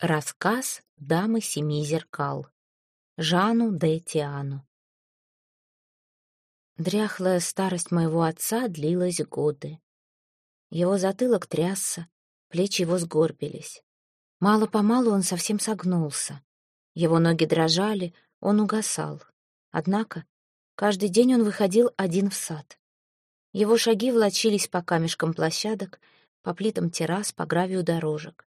Рассказ дамы семи зеркал. Жану де Тиану. Дряхлая старость моего отца длилась годы. Его затылок трясся, плечи его сгорбились. Мало-помалу он совсем согнулся. Его ноги дрожали, он угасал. Однако каждый день он выходил один в сад. Его шаги влочились по камешкам площадок, по плитам террас, по гравию дорожек.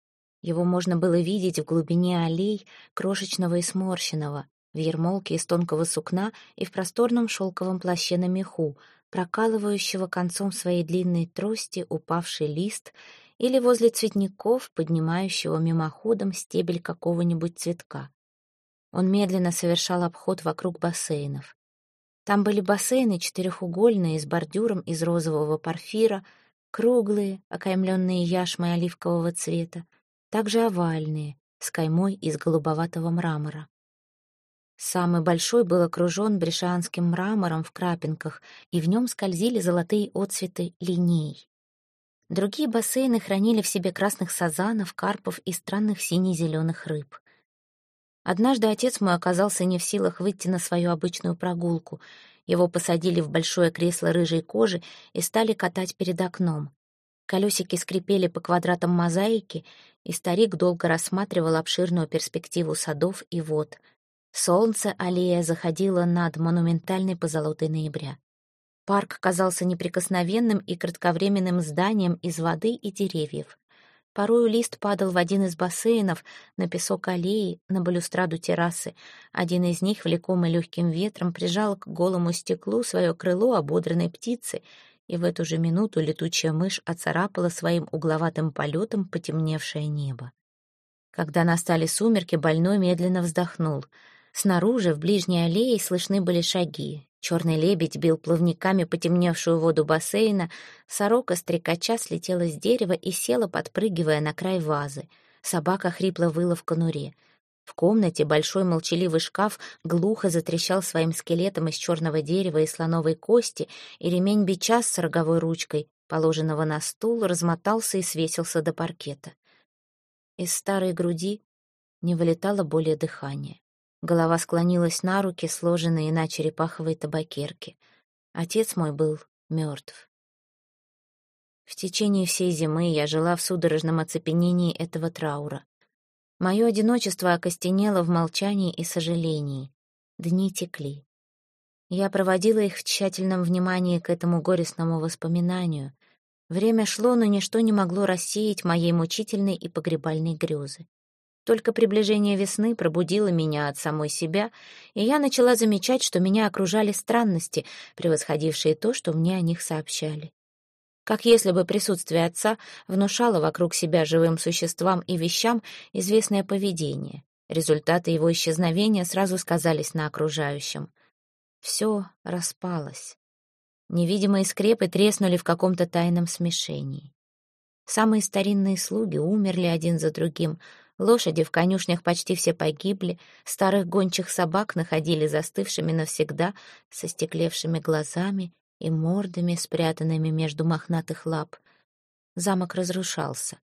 Его можно было видеть в глубине аллей, крошечного и сморщенного, в ермолке из тонкого сукна и в просторном шелковом плаще на меху, прокалывающего концом своей длинной трости упавший лист или возле цветников, поднимающего мимоходом стебель какого-нибудь цветка. Он медленно совершал обход вокруг бассейнов. Там были бассейны четырехугольные, с бордюром из розового порфира, круглые, окаймленные яшмой оливкового цвета, также овальные, с каймой из голубоватого мрамора. Самый большой был окружен брешанским мрамором в крапинках, и в нем скользили золотые отцветы линей. Другие бассейны хранили в себе красных сазанов, карпов и странных сине-зеленых рыб. Однажды отец мой оказался не в силах выйти на свою обычную прогулку. Его посадили в большое кресло рыжей кожи и стали катать перед окном. Колесики скрипели по квадратам мозаики, и старик долго рассматривал обширную перспективу садов и вод. Солнце аллея заходило над монументальной позолотой ноября. Парк казался неприкосновенным и кратковременным зданием из воды и деревьев. Порою лист падал в один из бассейнов, на песок аллеи, на балюстраду террасы. Один из них, влекомый легким ветром, прижал к голому стеклу свое крыло ободранной птицы — и в эту же минуту летучая мышь оцарапала своим угловатым полетом потемневшее небо. Когда настали сумерки, больной медленно вздохнул. Снаружи, в ближней аллее, слышны были шаги. Черный лебедь бил плавниками потемневшую воду бассейна, сорока-стрекача слетела с дерева и села, подпрыгивая на край вазы. Собака хрипло выла в конуре. В комнате большой молчаливый шкаф глухо затрещал своим скелетом из черного дерева и слоновой кости, и ремень бича с роговой ручкой, положенного на стул, размотался и свесился до паркета. Из старой груди не вылетало более дыхания. Голова склонилась на руки, сложенные на черепаховой табакерке. Отец мой был мертв. В течение всей зимы я жила в судорожном оцепенении этого траура. Мое одиночество окостенело в молчании и сожалении. Дни текли. Я проводила их в тщательном внимании к этому горестному воспоминанию. Время шло, но ничто не могло рассеять моей мучительной и погребальной грезы. Только приближение весны пробудило меня от самой себя, и я начала замечать, что меня окружали странности, превосходившие то, что мне о них сообщали как если бы присутствие отца внушало вокруг себя живым существам и вещам известное поведение. Результаты его исчезновения сразу сказались на окружающем. Все распалось. Невидимые скрепы треснули в каком-то тайном смешении. Самые старинные слуги умерли один за другим, лошади в конюшнях почти все погибли, старых гончих собак находили застывшими навсегда, со стеклевшими глазами и мордами, спрятанными между мохнатых лап. Замок разрушался.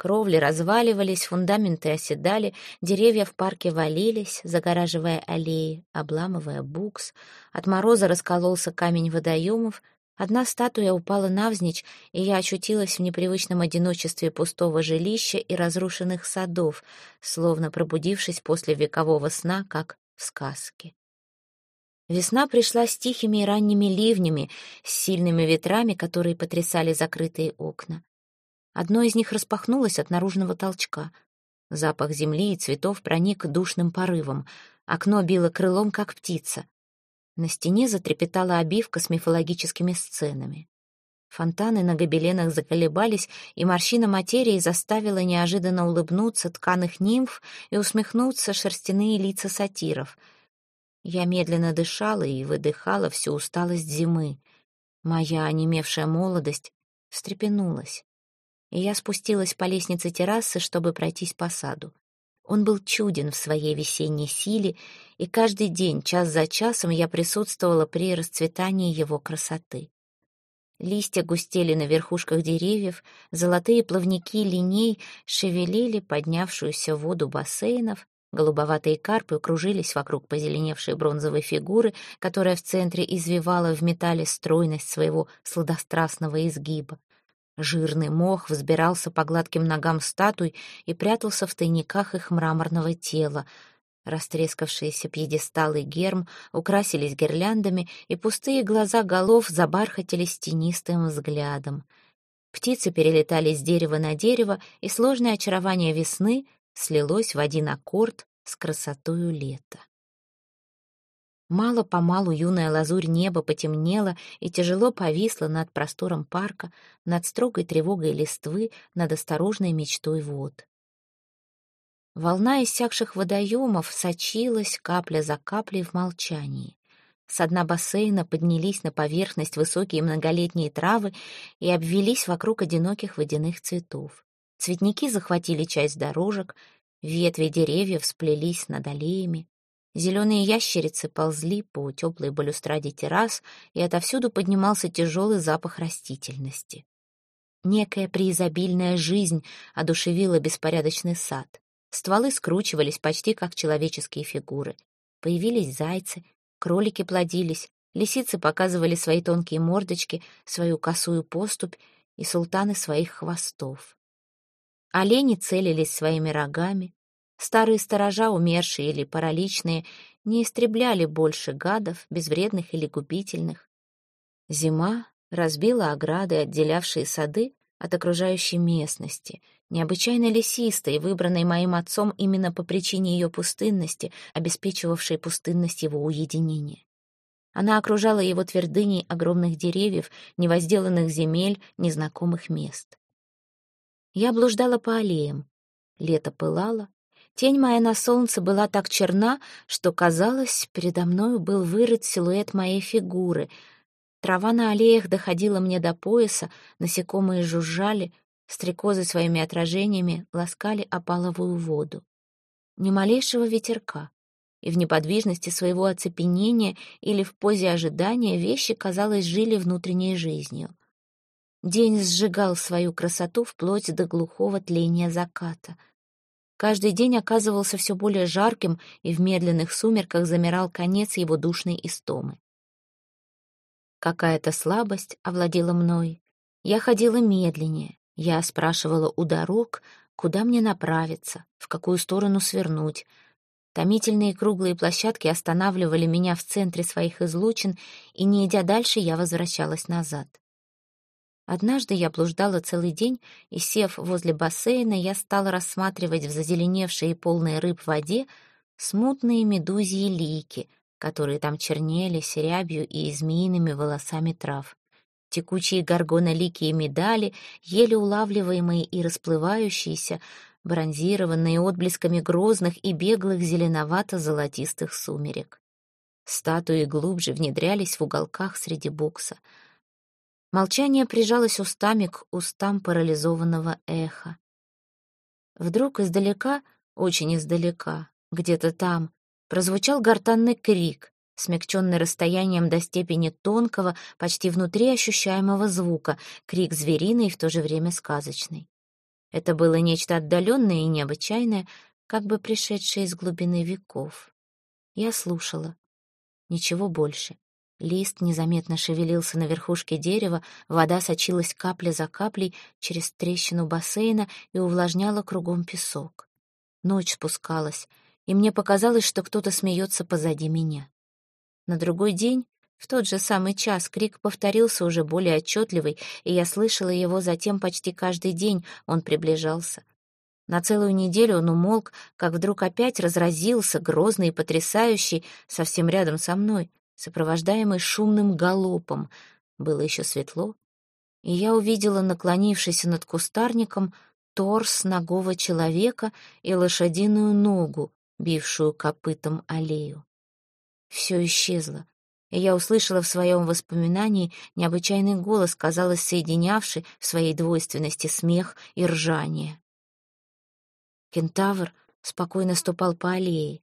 Кровли разваливались, фундаменты оседали, деревья в парке валились, загораживая аллеи, обламывая букс. От мороза раскололся камень водоемов, одна статуя упала навзничь, и я очутилась в непривычном одиночестве пустого жилища и разрушенных садов, словно пробудившись после векового сна, как в сказке. Весна пришла с тихими и ранними ливнями, с сильными ветрами, которые потрясали закрытые окна. Одно из них распахнулось от наружного толчка. Запах земли и цветов проник душным порывом. Окно било крылом, как птица. На стене затрепетала обивка с мифологическими сценами. Фонтаны на гобеленах заколебались, и морщина материи заставила неожиданно улыбнуться тканых нимф и усмехнуться шерстяные лица сатиров — я медленно дышала и выдыхала всю усталость зимы. Моя онемевшая молодость встрепенулась. И я спустилась по лестнице террасы, чтобы пройтись по саду. Он был чуден в своей весенней силе, и каждый день, час за часом, я присутствовала при расцветании его красоты. Листья густели на верхушках деревьев, золотые плавники линей шевелили поднявшуюся воду бассейнов, голубоватые карпы кружились вокруг позеленевшей бронзовой фигуры, которая в центре извивала в металле стройность своего сладострастного изгиба. Жирный мох взбирался по гладким ногам статуй и прятался в тайниках их мраморного тела. Растрескавшиеся пьедесталы герм украсились гирляндами, и пустые глаза голов забархатились тенистым взглядом. Птицы перелетали с дерева на дерево, и сложное очарование весны слилось в один аккорд с красотою лета. Мало-помалу юная лазурь неба потемнела и тяжело повисла над простором парка, над строгой тревогой листвы, над осторожной мечтой вод. Волна иссякших водоемов сочилась капля за каплей в молчании. С дна бассейна поднялись на поверхность высокие многолетние травы и обвелись вокруг одиноких водяных цветов. Цветники захватили часть дорожек, ветви деревьев сплелись над аллеями, Зеленые ящерицы ползли по теплой балюстраде террас, и отовсюду поднимался тяжелый запах растительности. Некая преизобильная жизнь одушевила беспорядочный сад. Стволы скручивались почти как человеческие фигуры. Появились зайцы, кролики плодились, лисицы показывали свои тонкие мордочки, свою косую поступь и султаны своих хвостов. Олени целились своими рогами, Старые сторожа, умершие или параличные, не истребляли больше гадов, безвредных или губительных. Зима разбила ограды, отделявшие сады от окружающей местности, необычайно лесистой, выбранной моим отцом именно по причине ее пустынности, обеспечивавшей пустынность его уединения. Она окружала его твердыней огромных деревьев, невозделанных земель, незнакомых мест. Я блуждала по аллеям. Лето пылало, Тень моя на солнце была так черна, что, казалось, передо мною был вырыт силуэт моей фигуры. Трава на аллеях доходила мне до пояса, насекомые жужжали, стрекозы своими отражениями ласкали опаловую воду. Ни малейшего ветерка, и в неподвижности своего оцепенения или в позе ожидания вещи, казалось, жили внутренней жизнью. День сжигал свою красоту вплоть до глухого тления заката — Каждый день оказывался все более жарким, и в медленных сумерках замирал конец его душной истомы. Какая-то слабость овладела мной. Я ходила медленнее. Я спрашивала у дорог, куда мне направиться, в какую сторону свернуть. Томительные круглые площадки останавливали меня в центре своих излучин, и, не идя дальше, я возвращалась назад. Однажды я блуждала целый день, и, сев возле бассейна, я стала рассматривать в зазеленевшей и полной рыб воде смутные медузьи лики, которые там чернели рябью и змеиными волосами трав. Текучие горгонолики и медали, еле улавливаемые и расплывающиеся, бронзированные отблесками грозных и беглых зеленовато-золотистых сумерек. Статуи глубже внедрялись в уголках среди бокса — Молчание прижалось устами к устам парализованного эха. Вдруг издалека, очень издалека, где-то там, прозвучал гортанный крик, смягченный расстоянием до степени тонкого, почти внутри ощущаемого звука, крик звериный и в то же время сказочный. Это было нечто отдаленное и необычайное, как бы пришедшее из глубины веков. Я слушала. Ничего больше. Лист незаметно шевелился на верхушке дерева, вода сочилась капля за каплей через трещину бассейна и увлажняла кругом песок. Ночь спускалась, и мне показалось, что кто-то смеется позади меня. На другой день, в тот же самый час, крик повторился уже более отчетливый, и я слышала его затем почти каждый день, он приближался. На целую неделю он умолк, как вдруг опять разразился, грозный и потрясающий, совсем рядом со мной сопровождаемый шумным галопом. Было еще светло, и я увидела наклонившийся над кустарником торс ногого человека и лошадиную ногу, бившую копытом аллею. Все исчезло, и я услышала в своем воспоминании необычайный голос, казалось, соединявший в своей двойственности смех и ржание. Кентавр спокойно ступал по аллее.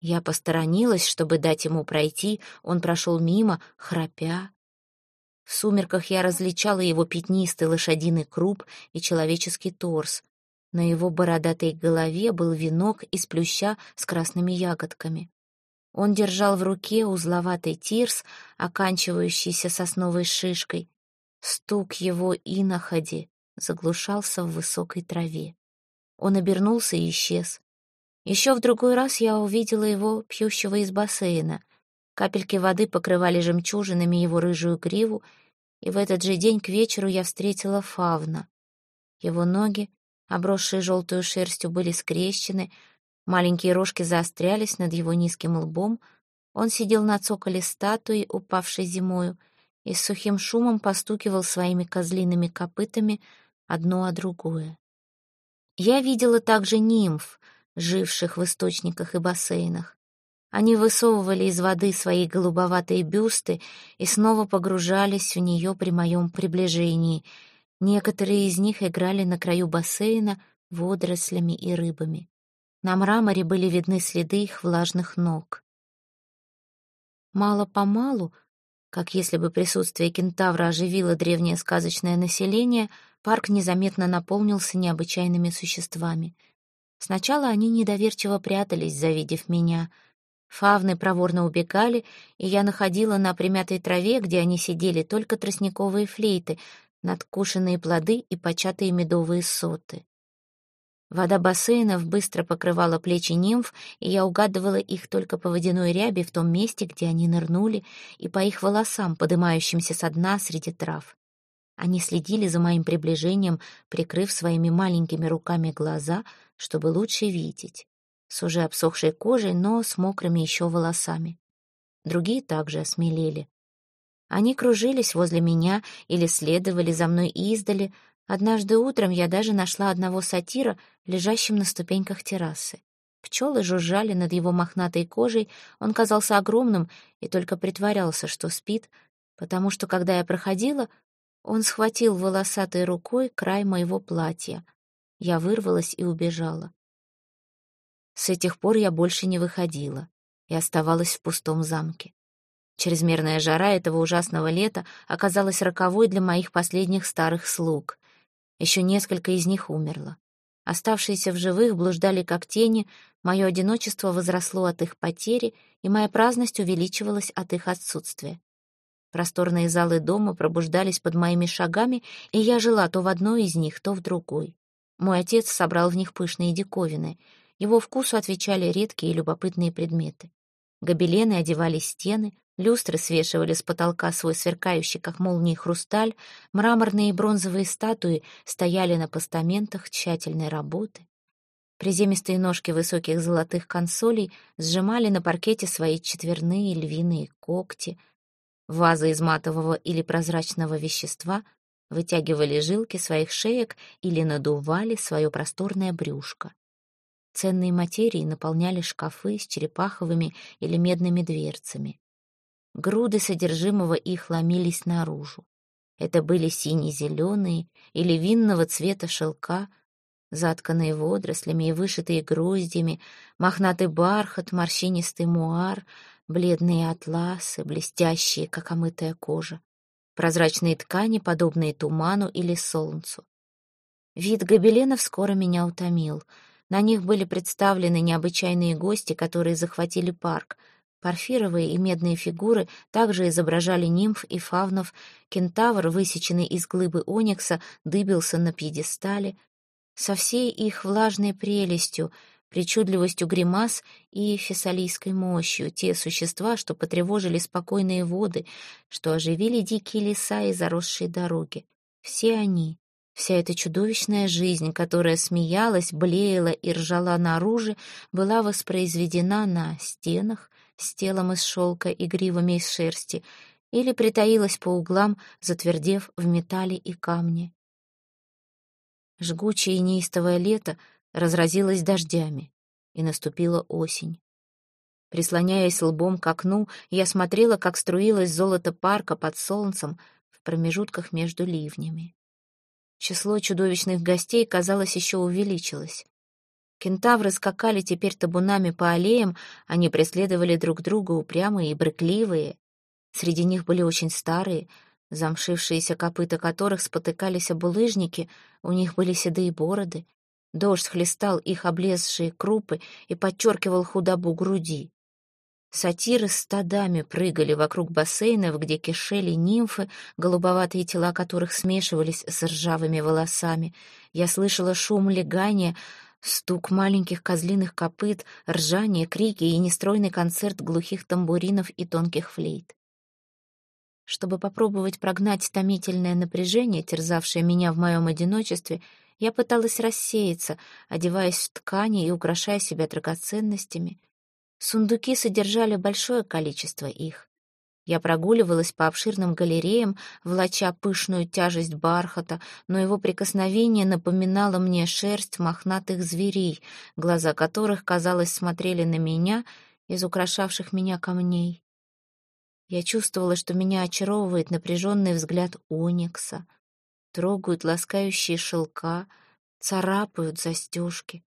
Я посторонилась, чтобы дать ему пройти, он прошел мимо, храпя. В сумерках я различала его пятнистый лошадиный круп и человеческий торс. На его бородатой голове был венок из плюща с красными ягодками. Он держал в руке узловатый тирс, оканчивающийся сосновой шишкой. Стук его иноходи заглушался в высокой траве. Он обернулся и исчез. Еще в другой раз я увидела его, пьющего из бассейна. Капельки воды покрывали жемчужинами его рыжую гриву, и в этот же день к вечеру я встретила фавна. Его ноги, обросшие желтую шерстью, были скрещены, маленькие рожки заострялись над его низким лбом. Он сидел на цоколе статуи, упавшей зимою, и с сухим шумом постукивал своими козлиными копытами одно о другое. Я видела также нимф, живших в источниках и бассейнах. Они высовывали из воды свои голубоватые бюсты и снова погружались в нее при моем приближении — Некоторые из них играли на краю бассейна водорослями и рыбами. На мраморе были видны следы их влажных ног. Мало-помалу, как если бы присутствие кентавра оживило древнее сказочное население, парк незаметно наполнился необычайными существами. Сначала они недоверчиво прятались, завидев меня. Фавны проворно убегали, и я находила на примятой траве, где они сидели, только тростниковые флейты, надкушенные плоды и початые медовые соты. Вода бассейнов быстро покрывала плечи нимф, и я угадывала их только по водяной ряби в том месте, где они нырнули, и по их волосам, подымающимся со дна среди трав. Они следили за моим приближением, прикрыв своими маленькими руками глаза, чтобы лучше видеть, с уже обсохшей кожей, но с мокрыми еще волосами. Другие также осмелели. Они кружились возле меня или следовали за мной издали. Однажды утром я даже нашла одного сатира, лежащим на ступеньках террасы. Пчелы жужжали над его мохнатой кожей, он казался огромным и только притворялся, что спит, потому что, когда я проходила, он схватил волосатой рукой край моего платья. Я вырвалась и убежала. С этих пор я больше не выходила и оставалась в пустом замке. Чрезмерная жара этого ужасного лета оказалась роковой для моих последних старых слуг. Еще несколько из них умерло. Оставшиеся в живых блуждали как тени, мое одиночество возросло от их потери, и моя праздность увеличивалась от их отсутствия. Просторные залы дома пробуждались под моими шагами, и я жила то в одной из них, то в другой. Мой отец собрал в них пышные диковины. Его вкусу отвечали редкие и любопытные предметы. Гобелены одевали стены, Люстры свешивали с потолка свой сверкающий, как молнии, хрусталь, мраморные и бронзовые статуи стояли на постаментах тщательной работы. Приземистые ножки высоких золотых консолей сжимали на паркете свои четверные львиные когти. Вазы из матового или прозрачного вещества вытягивали жилки своих шеек или надували свое просторное брюшко. Ценные материи наполняли шкафы с черепаховыми или медными дверцами. Груды содержимого их ломились наружу. Это были сине-зеленые или винного цвета шелка, затканные водорослями и вышитые гроздями, мохнатый бархат, морщинистый муар, бледные атласы, блестящие, как омытая кожа, прозрачные ткани, подобные туману или солнцу. Вид гобеленов скоро меня утомил. На них были представлены необычайные гости, которые захватили парк — Порфировые и медные фигуры также изображали нимф и фавнов. Кентавр, высеченный из глыбы оникса, дыбился на пьедестале. Со всей их влажной прелестью, причудливостью гримас и фессалийской мощью те существа, что потревожили спокойные воды, что оживили дикие леса и заросшие дороги. Все они, вся эта чудовищная жизнь, которая смеялась, блеяла и ржала наружу, была воспроизведена на стенах, с телом из шелка и гривами из шерсти, или притаилась по углам, затвердев в металле и камне. Жгучее и неистовое лето разразилось дождями, и наступила осень. Прислоняясь лбом к окну, я смотрела, как струилось золото парка под солнцем в промежутках между ливнями. Число чудовищных гостей, казалось, еще увеличилось. Кентавры скакали теперь табунами по аллеям, они преследовали друг друга упрямые и брыкливые. Среди них были очень старые, Замшившиеся копыта которых спотыкались об улыжники, у них были седые бороды. Дождь хлестал их облезшие крупы и подчеркивал худобу груди. Сатиры стадами прыгали вокруг бассейнов, где кишели нимфы, голубоватые тела которых смешивались с ржавыми волосами. Я слышала шум легания, стук маленьких козлиных копыт, ржание, крики и нестройный концерт глухих тамбуринов и тонких флейт. Чтобы попробовать прогнать томительное напряжение, терзавшее меня в моем одиночестве, я пыталась рассеяться, одеваясь в ткани и украшая себя драгоценностями — Сундуки содержали большое количество их. Я прогуливалась по обширным галереям, влача пышную тяжесть бархата, но его прикосновение напоминало мне шерсть мохнатых зверей, глаза которых, казалось, смотрели на меня из украшавших меня камней. Я чувствовала, что меня очаровывает напряженный взгляд оникса, трогают ласкающие шелка, царапают застежки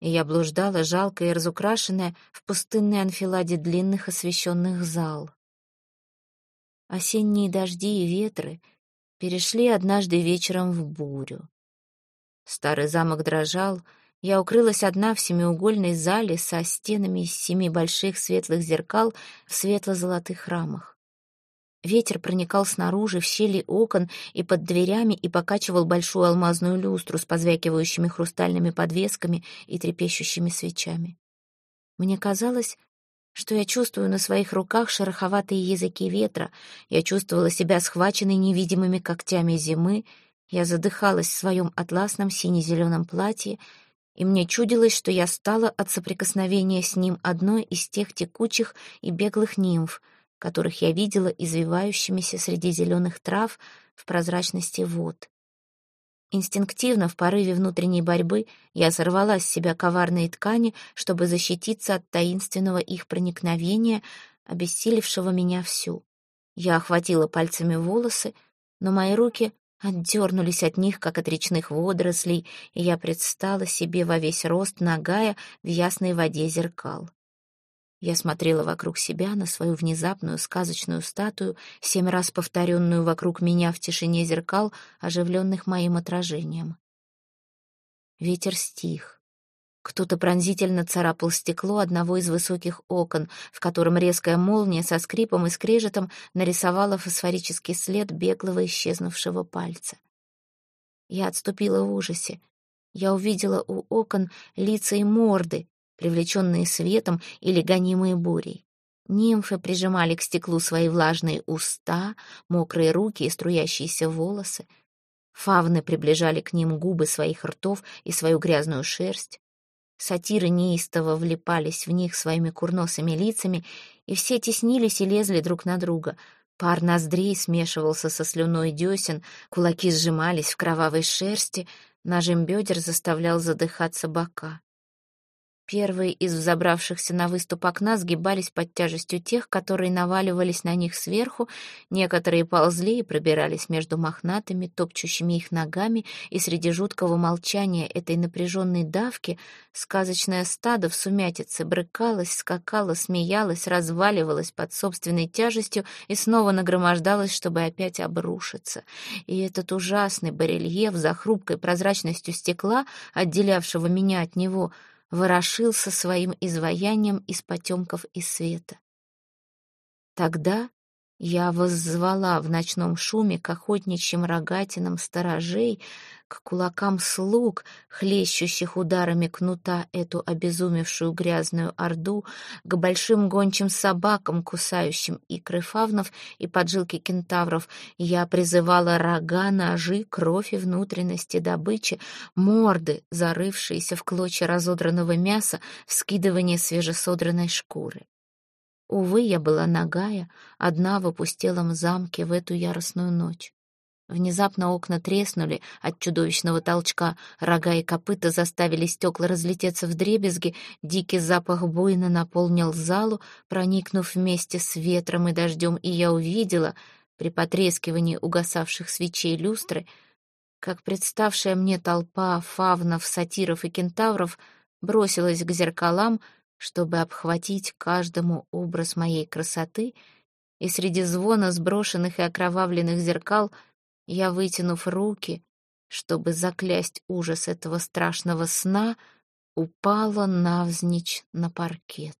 и я блуждала, жалкая и разукрашенная, в пустынной анфиладе длинных освещенных зал. Осенние дожди и ветры перешли однажды вечером в бурю. Старый замок дрожал, я укрылась одна в семиугольной зале со стенами из семи больших светлых зеркал в светло-золотых рамах. Ветер проникал снаружи, в щели окон и под дверями и покачивал большую алмазную люстру с позвякивающими хрустальными подвесками и трепещущими свечами. Мне казалось, что я чувствую на своих руках шероховатые языки ветра, я чувствовала себя схваченной невидимыми когтями зимы, я задыхалась в своем атласном сине-зеленом платье, и мне чудилось, что я стала от соприкосновения с ним одной из тех текучих и беглых нимф — которых я видела извивающимися среди зеленых трав в прозрачности вод. Инстинктивно, в порыве внутренней борьбы, я сорвала с себя коварные ткани, чтобы защититься от таинственного их проникновения, обессилившего меня всю. Я охватила пальцами волосы, но мои руки отдернулись от них, как от речных водорослей, и я предстала себе во весь рост нагая в ясной воде зеркал. Я смотрела вокруг себя на свою внезапную сказочную статую, семь раз повторенную вокруг меня в тишине зеркал, оживленных моим отражением. Ветер стих. Кто-то пронзительно царапал стекло одного из высоких окон, в котором резкая молния со скрипом и скрежетом нарисовала фосфорический след беглого исчезнувшего пальца. Я отступила в ужасе. Я увидела у окон лица и морды, привлеченные светом или гонимые бурей. Нимфы прижимали к стеклу свои влажные уста, мокрые руки и струящиеся волосы. Фавны приближали к ним губы своих ртов и свою грязную шерсть. Сатиры неистово влипались в них своими курносыми лицами, и все теснились и лезли друг на друга. Пар ноздрей смешивался со слюной десен, кулаки сжимались в кровавой шерсти, нажим бедер заставлял задыхаться бока. Первые из взобравшихся на выступ окна сгибались под тяжестью тех, которые наваливались на них сверху, некоторые ползли и пробирались между мохнатыми, топчущими их ногами, и среди жуткого молчания этой напряженной давки сказочное стадо в сумятице брыкалось, скакало, смеялось, разваливалось под собственной тяжестью и снова нагромождалось, чтобы опять обрушиться. И этот ужасный барельеф за хрупкой прозрачностью стекла, отделявшего меня от него — ворошился своим изваянием из потемков и света. Тогда я воззвала в ночном шуме к охотничьим рогатинам сторожей, к кулакам слуг, хлещущих ударами кнута эту обезумевшую грязную орду, к большим гончим собакам, кусающим икры фавнов и поджилки кентавров. Я призывала рога, ножи, кровь и внутренности добычи, морды, зарывшиеся в клочья разодранного мяса, вскидывание свежесодранной шкуры. Увы, я была нагая, одна в опустелом замке в эту яростную ночь. Внезапно окна треснули от чудовищного толчка, рога и копыта заставили стекла разлететься в дребезги, дикий запах буйно наполнил залу, проникнув вместе с ветром и дождем, и я увидела, при потрескивании угасавших свечей люстры, как представшая мне толпа фавнов, сатиров и кентавров бросилась к зеркалам, чтобы обхватить каждому образ моей красоты и среди звона сброшенных и окровавленных зеркал я, вытянув руки, чтобы заклясть ужас этого страшного сна, упала навзничь на паркет.